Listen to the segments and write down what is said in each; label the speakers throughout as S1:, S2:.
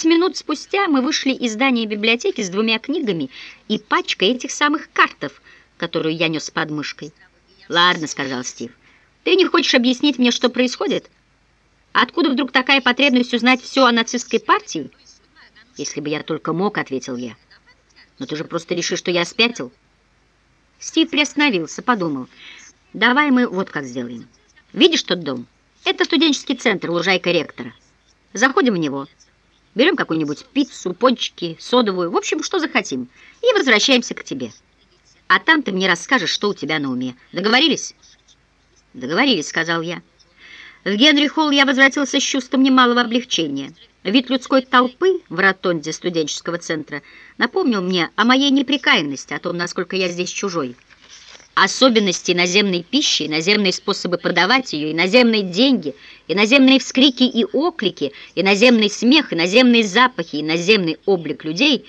S1: Десять минут спустя мы вышли из здания библиотеки с двумя книгами и пачкой этих самых картов, которую я нес под мышкой. «Ладно», — сказал Стив, — «ты не хочешь объяснить мне, что происходит? Откуда вдруг такая потребность узнать все о нацистской партии?» «Если бы я только мог», — ответил я. «Но ты же просто решишь, что я спятил». Стив приостановился, подумал. «Давай мы вот как сделаем. Видишь тот дом? Это студенческий центр, лужайка ректора. Заходим в него, берем какую-нибудь пиццу, пончики, содовую, в общем, что захотим, и возвращаемся к тебе. А там ты мне расскажешь, что у тебя на уме. Договорились?» «Договорились», — сказал я. В Генри Холл я возвратился с чувством немалого облегчения. Вид людской толпы в ротонде студенческого центра напомнил мне о моей неприкаянности, о том, насколько я здесь чужой. Особенности наземной пищи, наземные способы подавать ее, иноземные деньги, иноземные вскрики и оклики, иноземный смех, иноземные запахи, иноземный облик людей,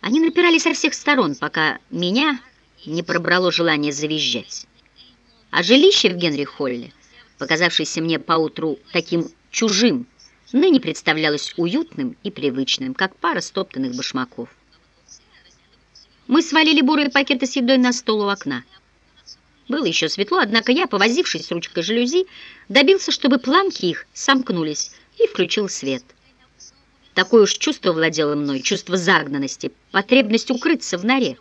S1: они напирали со всех сторон, пока меня не пробрало желание завизжать. А жилище в Генри Холле, показавшееся мне поутру таким чужим, ныне представлялось уютным и привычным, как пара стоптанных башмаков. Мы свалили бурые пакеты с едой на стол у окна. Было еще светло, однако я, повозившись с ручкой жалюзи, добился, чтобы планки их сомкнулись, и включил свет. Такое уж чувство владело мной, чувство загнанности, потребность укрыться в норе.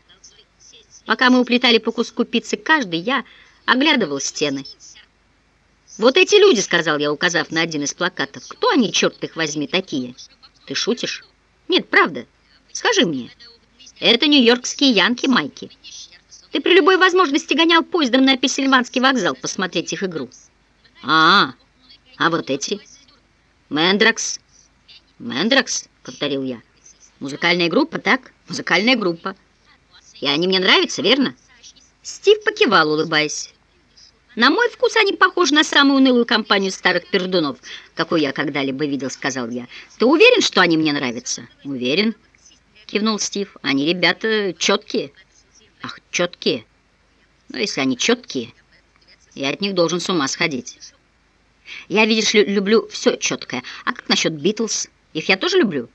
S1: Пока мы уплетали по куску пиццы каждый, я оглядывал стены. «Вот эти люди», — сказал я, указав на один из плакатов. «Кто они, черт их возьми, такие?» «Ты шутишь?» «Нет, правда. Скажи мне». «Это нью-йоркские янки, Майки. Ты при любой возможности гонял поездом на Пессильванский вокзал посмотреть их игру». «А, а вот эти?» «Мендракс». «Мендракс», — повторил я. «Музыкальная группа, так? Музыкальная группа. И они мне нравятся, верно?» Стив покивал, улыбаясь. На мой вкус они похожи на самую унылую компанию старых пердунов, какую я когда-либо видел, сказал я. Ты уверен, что они мне нравятся? Уверен, кивнул Стив. Они ребята четкие. Ах, четкие. Ну, если они четкие, я от них должен с ума сходить. Я, видишь ли, люблю все четкое. А как насчет Битлз? Их я тоже люблю.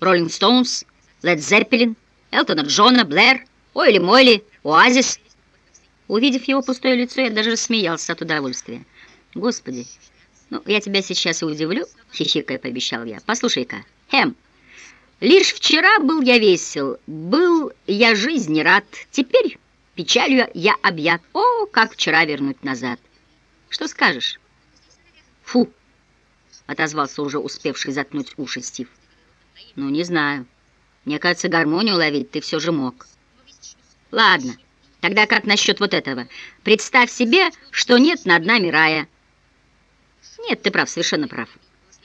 S1: Роллинг Стоунс, Лед Зеппелин, Элтона Джона, Блэр, Ойли Мойли, Оазис — Увидев его пустое лицо, я даже рассмеялся от удовольствия. «Господи, ну, я тебя сейчас и удивлю», — хихикая пообещал я. «Послушай-ка, Хэм, лишь вчера был я весел, был я жизни рад, теперь печалью я объят. О, как вчера вернуть назад! Что скажешь?» «Фу!» — отозвался уже успевший заткнуть уши Стив. «Ну, не знаю. Мне кажется, гармонию ловить ты все же мог». «Ладно». Тогда как насчет вот этого? Представь себе, что нет над нами рая. Нет, ты прав, совершенно прав.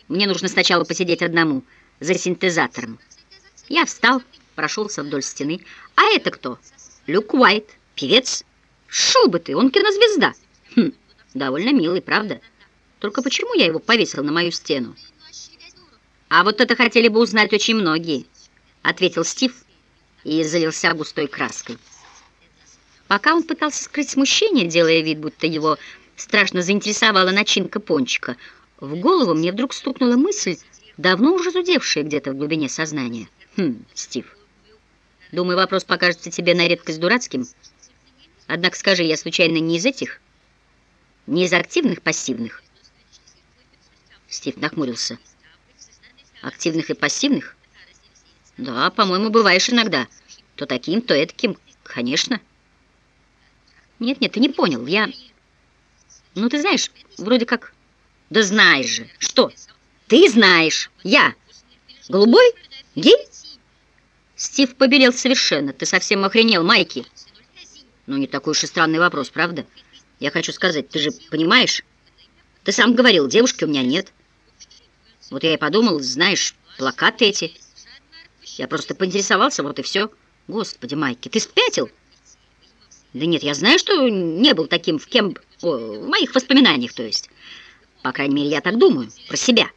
S1: Мне нужно сначала посидеть одному, за синтезатором. Я встал, прошелся вдоль стены. А это кто? Люк Уайт, певец. Шел бы ты, он кинозвезда. Хм, довольно милый, правда? Только почему я его повесил на мою стену? А вот это хотели бы узнать очень многие, ответил Стив и залился густой краской. Пока он пытался скрыть смущение, делая вид, будто его страшно заинтересовала начинка пончика, в голову мне вдруг стукнула мысль, давно уже зудевшая где-то в глубине сознания. Хм, Стив, думаю, вопрос покажется тебе на редкость дурацким. Однако скажи, я случайно не из этих? Не из активных, пассивных? Стив нахмурился. Активных и пассивных? Да, по-моему, бываешь иногда. То таким, то этаким, конечно. Нет, нет, ты не понял. Я... Ну, ты знаешь, вроде как... Да знаешь же. Что? Ты знаешь. Я. Голубой? Гей? Стив побелел совершенно. Ты совсем охренел, Майки. Ну, не такой уж и странный вопрос, правда? Я хочу сказать, ты же понимаешь? Ты сам говорил, девушки у меня нет. Вот я и подумал, знаешь, плакаты эти. Я просто поинтересовался, вот и все. Господи, Майки, ты спятил? Да нет, я знаю, что не был таким в кем... О, в моих воспоминаниях, то есть. По крайней мере, я так думаю, про себя.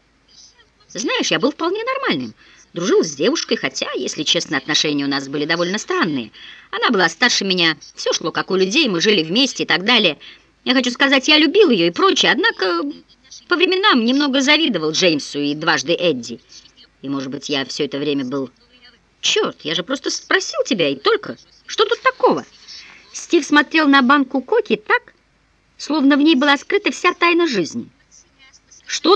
S1: Знаешь, я был вполне нормальным. Дружил с девушкой, хотя, если честно, отношения у нас были довольно странные. Она была старше меня, все шло как у людей, мы жили вместе и так далее. Я хочу сказать, я любил ее и прочее, однако по временам немного завидовал Джеймсу и дважды Эдди. И, может быть, я все это время был... Черт, я же просто спросил тебя, и только... Что тут такого? Стив смотрел на банку коки так, словно в ней была скрыта вся тайна жизни. Что